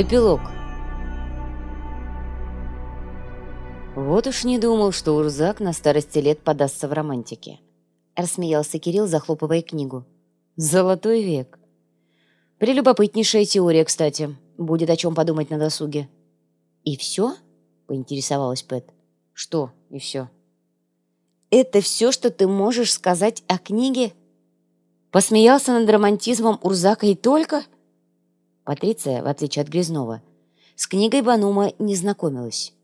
Эпилог. Вот уж не думал, что Урзак на старости лет подастся в романтике. Рассмеялся Кирилл, захлопывая книгу. Золотой век. Прелюбопытнейшая теория, кстати. Будет о чем подумать на досуге. И все? Поинтересовалась Пэт. Что и все? Это все, что ты можешь сказать о книге? Посмеялся над романтизмом Урзака и только... Патриция, в отличие от Грязнова, с книгой Банума не знакомилась.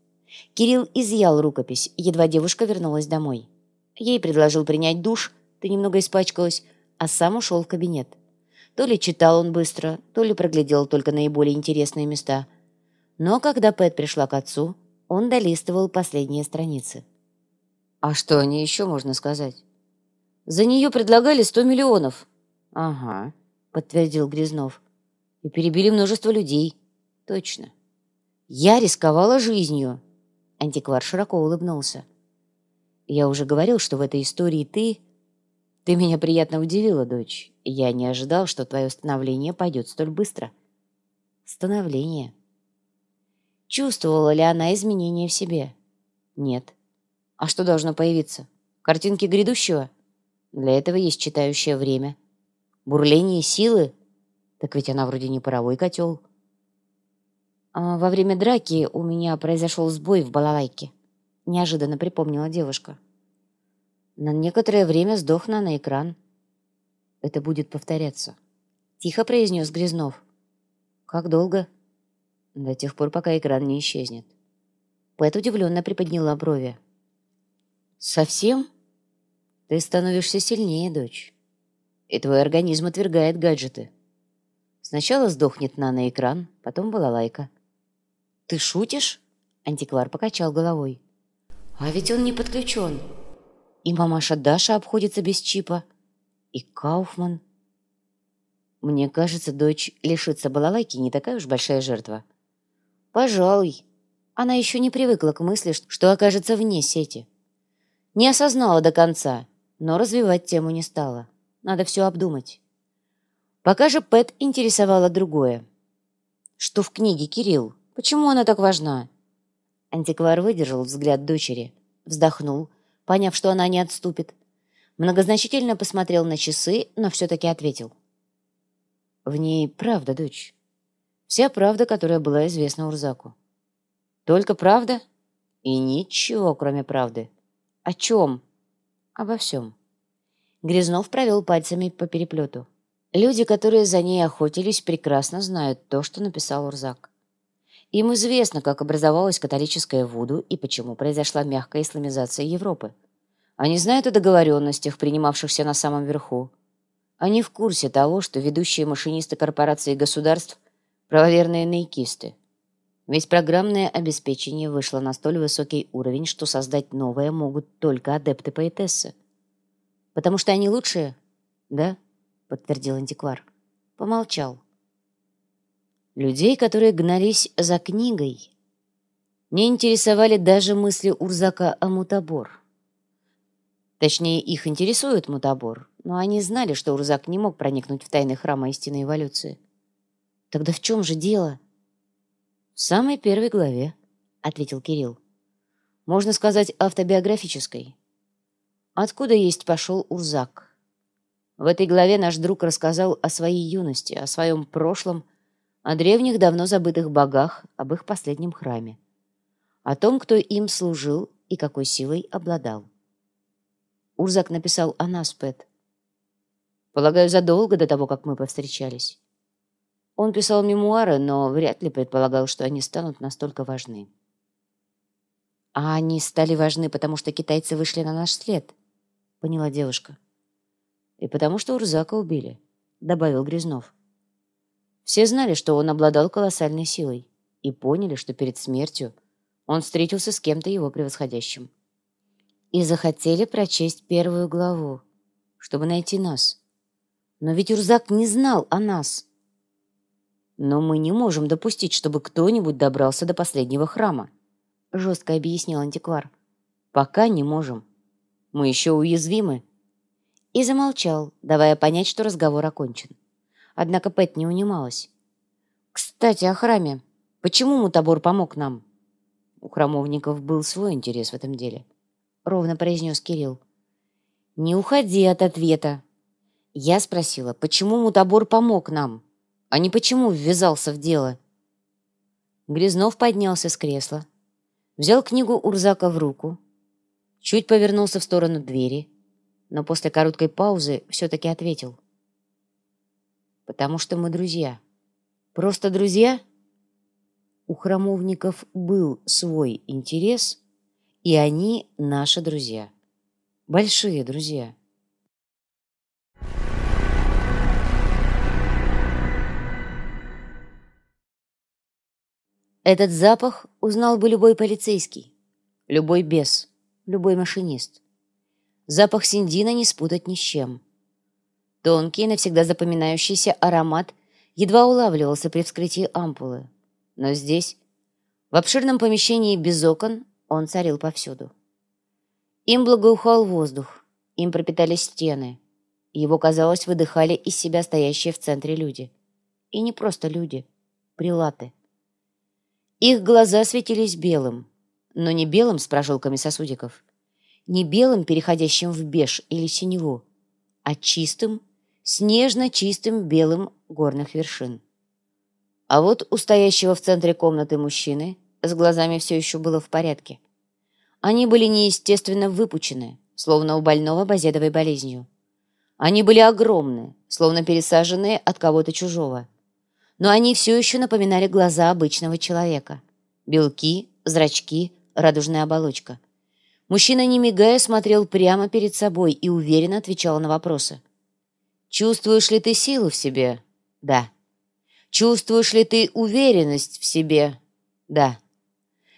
Кирилл изъял рукопись, едва девушка вернулась домой. Ей предложил принять душ, ты немного испачкалась, а сам ушел в кабинет. То ли читал он быстро, то ли проглядел только наиболее интересные места. Но когда Пэт пришла к отцу, он долистывал последние страницы. А что о ней еще можно сказать? За нее предлагали сто миллионов. Ага, подтвердил Грязнов и перебили множество людей. Точно. Я рисковала жизнью. Антиквар широко улыбнулся. Я уже говорил, что в этой истории ты... Ты меня приятно удивила, дочь. Я не ожидал, что твое становление пойдет столь быстро. Становление. Чувствовала ли она изменения в себе? Нет. А что должно появиться? Картинки грядущего? Для этого есть читающее время. Бурление силы — так ведь она вроде не паровой котел. А во время драки у меня произошел сбой в балалайке. Неожиданно припомнила девушка. На некоторое время сдох на экран. Это будет повторяться. Тихо произнес Грязнов. Как долго? До тех пор, пока экран не исчезнет. Пэт удивленно приподняла брови. «Совсем? Ты становишься сильнее, дочь. И твой организм отвергает гаджеты. Сначала сдохнет наноэкран, потом балалайка. «Ты шутишь?» Антиквар покачал головой. «А ведь он не подключен. И мамаша Даша обходится без чипа. И Кауфман. Мне кажется, дочь лишиться балалайки не такая уж большая жертва. Пожалуй. Она еще не привыкла к мысли, что окажется вне сети. Не осознала до конца, но развивать тему не стала. Надо все обдумать. Пока же Пэт интересовало другое. «Что в книге, Кирилл? Почему она так важна?» Антиквар выдержал взгляд дочери, вздохнул, поняв, что она не отступит. Многозначительно посмотрел на часы, но все-таки ответил. «В ней правда, дочь. Вся правда, которая была известна Урзаку. Только правда и ничего, кроме правды. О чем? Обо всем». Грязнов провел пальцами по переплету. Люди, которые за ней охотились, прекрасно знают то, что написал Урзак. Им известно, как образовалась католическая Вуду и почему произошла мягкая исламизация Европы. Они знают о договоренностях, принимавшихся на самом верху. Они в курсе того, что ведущие машинисты корпораций и государств – правоверные наикисты. Ведь программное обеспечение вышло на столь высокий уровень, что создать новое могут только адепты поэтессы. Потому что они лучшие? Да? — подтвердил антиквар. Помолчал. Людей, которые гнались за книгой, не интересовали даже мысли Урзака о мутабор. Точнее, их интересует мутабор, но они знали, что Урзак не мог проникнуть в тайны храма истинной эволюции. Тогда в чем же дело? В самой первой главе, ответил Кирилл. Можно сказать, автобиографической. Откуда есть пошел Урзак? В этой главе наш друг рассказал о своей юности, о своем прошлом, о древних давно забытых богах, об их последнем храме, о том, кто им служил и какой силой обладал. Урзак написал о нас, Пэт. Полагаю, задолго до того, как мы повстречались. Он писал мемуары, но вряд ли предполагал, что они станут настолько важны. А они стали важны, потому что китайцы вышли на наш след, поняла девушка. И потому что Урзака убили, добавил Грязнов. Все знали, что он обладал колоссальной силой, и поняли, что перед смертью он встретился с кем-то его превосходящим. И захотели прочесть первую главу, чтобы найти нас. Но ведь Урзак не знал о нас. Но мы не можем допустить, чтобы кто-нибудь добрался до последнего храма, жестко объяснил антиквар. Пока не можем. Мы еще уязвимы и замолчал, давая понять, что разговор окончен. Однако Пэт не унималась. Кстати, о храме. Почему Мутабор помог нам? У храмовников был свой интерес в этом деле. Ровно произнес Кирилл. Не уходи от ответа. Я спросила, почему Мутабор помог нам, а не почему ввязался в дело. Грязнов поднялся с кресла, взял книгу Урзака в руку, чуть повернулся в сторону двери, но после короткой паузы все-таки ответил. «Потому что мы друзья. Просто друзья?» У храмовников был свой интерес, и они наши друзья. Большие друзья. Этот запах узнал бы любой полицейский, любой бес, любой машинист. Запах синдина не спутать ни с чем. Тонкий, навсегда запоминающийся аромат едва улавливался при вскрытии ампулы. Но здесь, в обширном помещении без окон, он царил повсюду. Им благоухал воздух, им пропитались стены. Его, казалось, выдыхали из себя стоящие в центре люди. И не просто люди, прилаты. Их глаза светились белым, но не белым с прожилками сосудиков, не белым, переходящим в беж или синеву, а чистым, снежно-чистым белым горных вершин. А вот у стоящего в центре комнаты мужчины с глазами все еще было в порядке. Они были неестественно выпучены, словно у больного базедовой болезнью. Они были огромны, словно пересаженные от кого-то чужого но они все еще напоминали глаза обычного человека. Белки, зрачки, радужная оболочка. Мужчина, не мигая, смотрел прямо перед собой и уверенно отвечал на вопросы. «Чувствуешь ли ты силу в себе?» «Да». «Чувствуешь ли ты уверенность в себе?» «Да».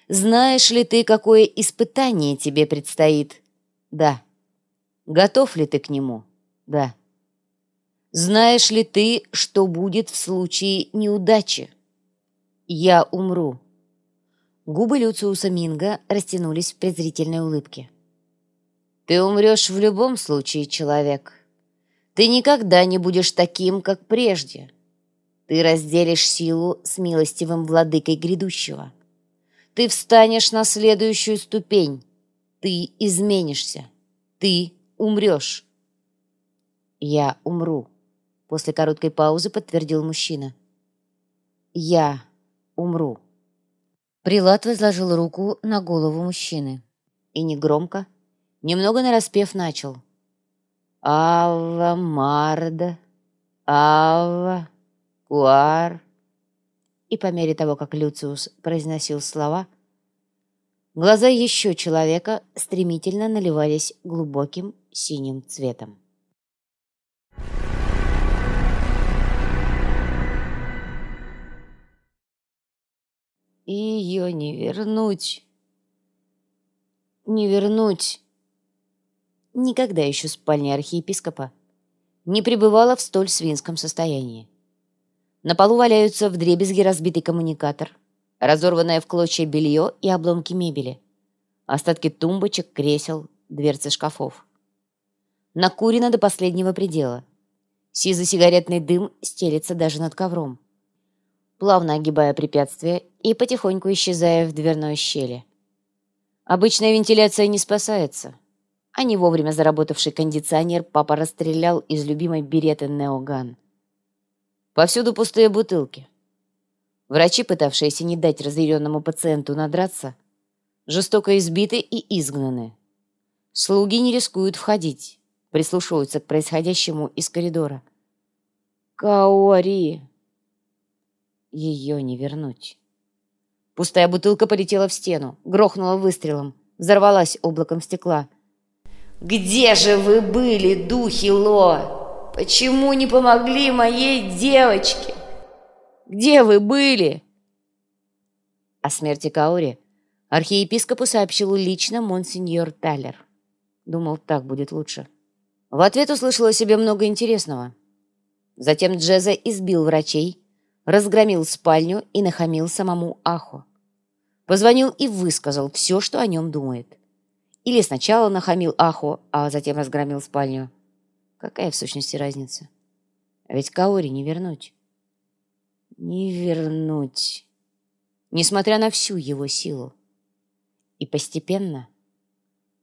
«Знаешь ли ты, какое испытание тебе предстоит?» «Да». «Готов ли ты к нему?» «Да». Знаешь ли ты, что будет в случае неудачи? Я умру. Губы Люциуса Минга растянулись в презрительной улыбке. Ты умрешь в любом случае, человек. Ты никогда не будешь таким, как прежде. Ты разделишь силу с милостивым владыкой грядущего. Ты встанешь на следующую ступень. Ты изменишься. Ты умрешь. Я умру. После короткой паузы подтвердил мужчина. «Я умру». Прилад возложил руку на голову мужчины и негромко, немного нараспев начал. «Ава Марда, Ава Куар». И по мере того, как Люциус произносил слова, глаза еще человека стремительно наливались глубоким синим цветом. И ее не вернуть. Не вернуть. Никогда еще спальня архиепископа не пребывала в столь свинском состоянии. На полу валяются вдребезги разбитый коммуникатор, разорванное в клочья белье и обломки мебели, остатки тумбочек, кресел, дверцы шкафов. Накурено до последнего предела. Сизо-сигаретный дым стелется даже над ковром плавно огибая препятствие и потихоньку исчезая в дверной щели. Обычная вентиляция не спасается. А не вовремя заработавший кондиционер папа расстрелял из любимой береты Неоган. Повсюду пустые бутылки. Врачи, пытавшиеся не дать разъяренному пациенту надраться, жестоко избиты и изгнаны. Слуги не рискуют входить, прислушиваются к происходящему из коридора. «Каори!» Ее не вернуть. Пустая бутылка полетела в стену, грохнула выстрелом, взорвалась облаком стекла. «Где же вы были, духи Ло? Почему не помогли моей девочке? Где вы были?» О смерти Каори архиепископу сообщил лично монсеньор Талер. Думал, так будет лучше. В ответ услышал о себе много интересного. Затем Джеза избил врачей, разгромил спальню и нахамил самому Ахо. Позвонил и высказал все, что о нем думает. Или сначала нахамил Ахо, а затем разгромил спальню. Какая в сущности разница? А ведь Каори не вернуть. Не вернуть, несмотря на всю его силу. И постепенно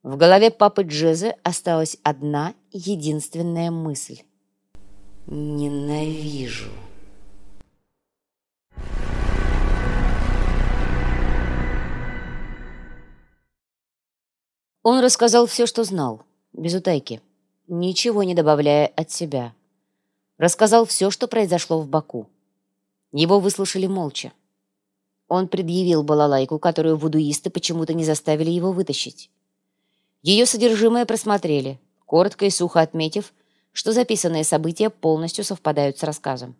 в голове папы Джезы осталась одна единственная мысль. «Ненавижу». Он рассказал все, что знал, без утайки, ничего не добавляя от себя. Рассказал все, что произошло в Баку. Его выслушали молча. Он предъявил балалайку, которую вудуисты почему-то не заставили его вытащить. Ее содержимое просмотрели, коротко и сухо отметив, что записанные события полностью совпадают с рассказом.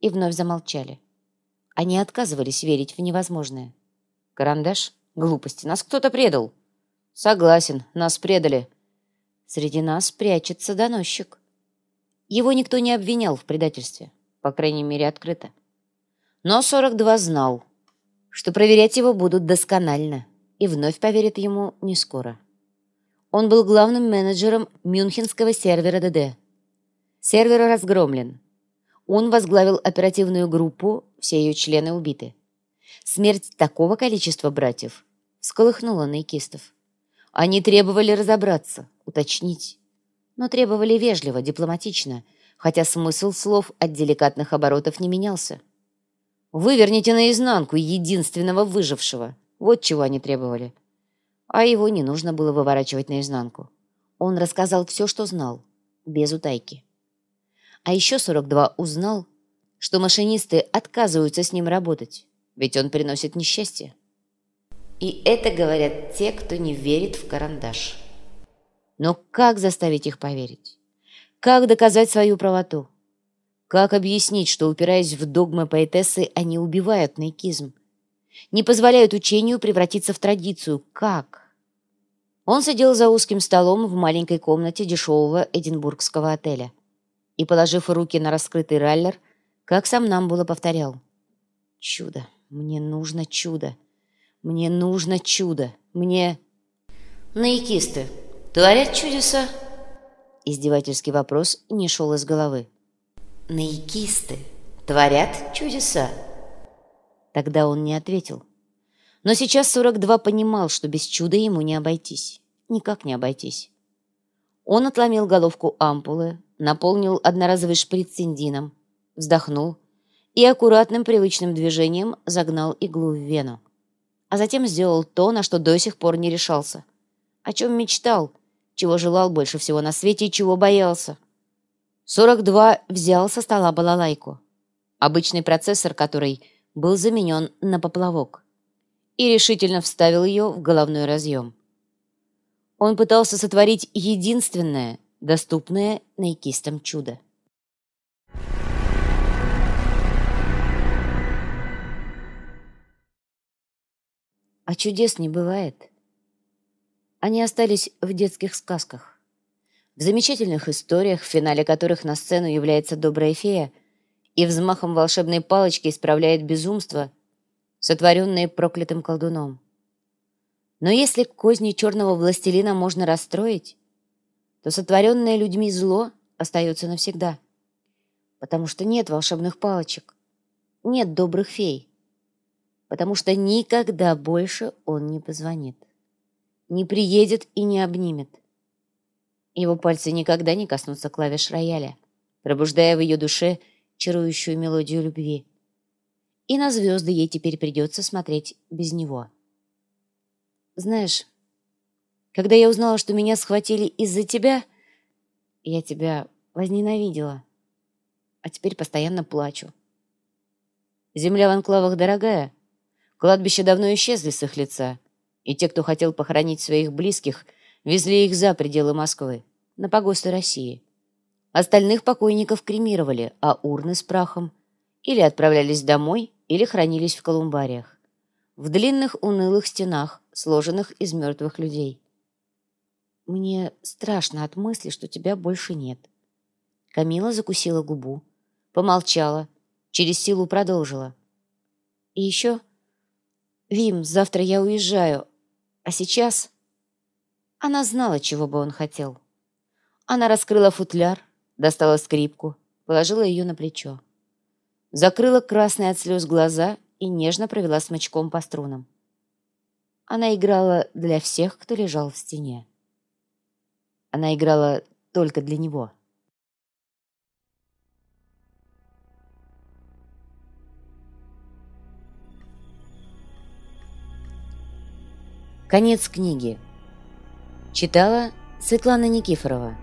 И вновь замолчали. Они отказывались верить в невозможное. «Карандаш? Глупости. Нас кто-то предал». «Согласен, нас предали». «Среди нас прячется доносчик». Его никто не обвинял в предательстве, по крайней мере, открыто. Но 42 знал, что проверять его будут досконально, и вновь поверят ему не скоро. Он был главным менеджером мюнхенского сервера ДД. Сервер разгромлен. Он возглавил оперативную группу, все ее члены убиты. Смерть такого количества братьев всколыхнула наикистов. Они требовали разобраться, уточнить. Но требовали вежливо, дипломатично, хотя смысл слов от деликатных оборотов не менялся. «Выверните наизнанку единственного выжившего». Вот чего они требовали. А его не нужно было выворачивать наизнанку. Он рассказал все, что знал, без утайки. А еще 42 узнал, что машинисты отказываются с ним работать, ведь он приносит несчастье. И это говорят те, кто не верит в карандаш. Но как заставить их поверить? Как доказать свою правоту? Как объяснить, что, упираясь в догмы поэтессы, они убивают наикизм? Не позволяют учению превратиться в традицию? Как? Он сидел за узким столом в маленькой комнате дешевого эдинбургского отеля и, положив руки на раскрытый раллер, как сам нам было повторял. «Чудо! Мне нужно чудо! Мне нужно чудо. Мне... Наикисты творят чудеса? Издевательский вопрос не шел из головы. Наикисты творят чудеса? Тогда он не ответил. Но сейчас 42 понимал, что без чуда ему не обойтись. Никак не обойтись. Он отломил головку ампулы, наполнил одноразовый шприц синдином, вздохнул и аккуратным привычным движением загнал иглу в вену а затем сделал то, на что до сих пор не решался. О чем мечтал, чего желал больше всего на свете и чего боялся. 42 взял со стола балалайку, обычный процессор который был заменен на поплавок, и решительно вставил ее в головной разъем. Он пытался сотворить единственное, доступное наикистам чудо. А чудес не бывает. Они остались в детских сказках. В замечательных историях, в финале которых на сцену является добрая фея и взмахом волшебной палочки исправляет безумство, сотворенное проклятым колдуном. Но если козни черного властелина можно расстроить, то сотворенное людьми зло остается навсегда. Потому что нет волшебных палочек, нет добрых фей потому что никогда больше он не позвонит, не приедет и не обнимет. Его пальцы никогда не коснутся клавиш рояля, пробуждая в ее душе чарующую мелодию любви. И на звезды ей теперь придется смотреть без него. Знаешь, когда я узнала, что меня схватили из-за тебя, я тебя возненавидела, а теперь постоянно плачу. Земля в анклавах дорогая, Кладбища давно исчезли с их лица, и те, кто хотел похоронить своих близких, везли их за пределы Москвы, на погосты России. Остальных покойников кремировали, а урны с прахом или отправлялись домой, или хранились в колумбариях. В длинных унылых стенах, сложенных из мертвых людей. Мне страшно от мысли, что тебя больше нет. Камила закусила губу, помолчала, через силу продолжила. И еще «Вим, завтра я уезжаю. А сейчас...» Она знала, чего бы он хотел. Она раскрыла футляр, достала скрипку, положила ее на плечо. закрыла красные от слез глаза и нежно провела смычком по струнам. Она играла для всех, кто лежал в стене. Она играла только для него. Конец книги. Читала Светлана Никифорова.